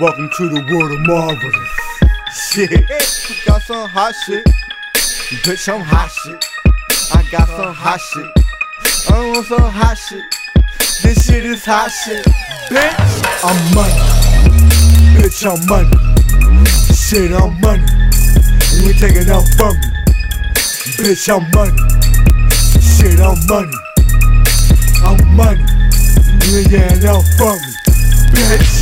Welcome to the world of marvelous. Shit, got some hot shit. Bitch, I'm hot shit. I got some hot shit. I want some hot shit. This shit is hot shit. Bitch, I'm money. Bitch, I'm money. Shit, I'm money. You ain't taking out from me. Bitch, I'm money. Shit, I'm money. I'm money. You ain't getting out from me. Bitch.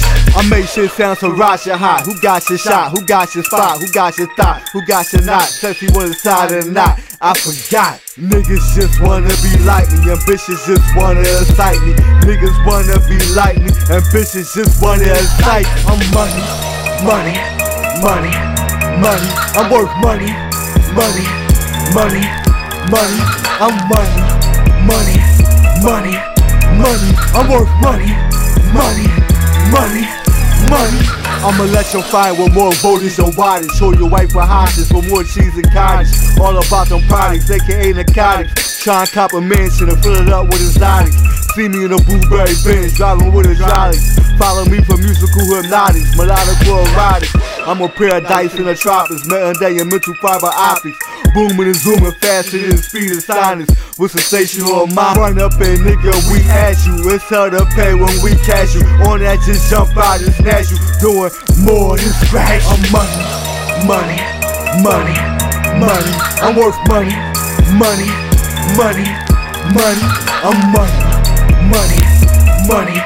Make shit sound so Rasha hot. Who got your shot? Who got your spot? Who got your thought? Who got your knot? Sexy one side of the knot. I forgot. Niggas just wanna be like me, and bitches just wanna excite me. Niggas wanna be like me, and bitches just wanna excite. me. I'm money, money, money, money. I'm worth money, money, money, money. I'm money, money, money, money. I'm worth money, money. I'ma let your fire with more voters than wattage. Show your wife for hostage for more cheese and cottage. All about them products, aka narcotics. Try and cop a mansion and fill it up with exotics. See me in a blueberry Benz, driving with hydraulics. Follow me for musical hypnotics, melodic erotics. I'm a paradise in the tropics, day and mental fiber optics. Booming and zooming faster than speed of silence. With sensational mind, run up and nigga, we at you. It's hell to pay when we cash you. On that, just jump out and snatch you. Doing more than scratch. I'm money, money, money, money. I'm worth money, money, money, money. I'm money, money, money.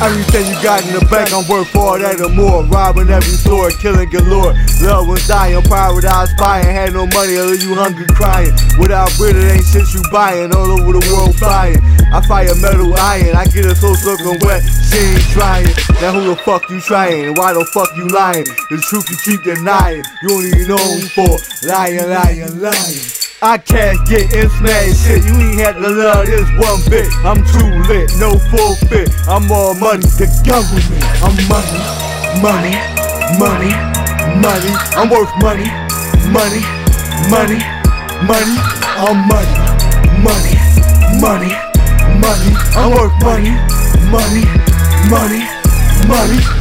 Everything you got in the bank, I'm worth all that and more. Robbing every store, killing galore. Love was dying, paradise buying. Had no money, or you hungry crying. Without bread, it ain't shit you buying. All over the world flying. I fire metal iron, I get it so soaking wet, she ain't trying. Now who the fuck you trying? Why the fuck you lying? The truth you keep denying. You only known for lying, lying, lying. I can't get in smash shit. You ain't had to love this one bit. I'm too lit, no forfeit. I'm all money, the government. I'm money, money, money, money. I'm worth money, money, money, money. I'm money, money, money, money. I'm worth money, money, money, money.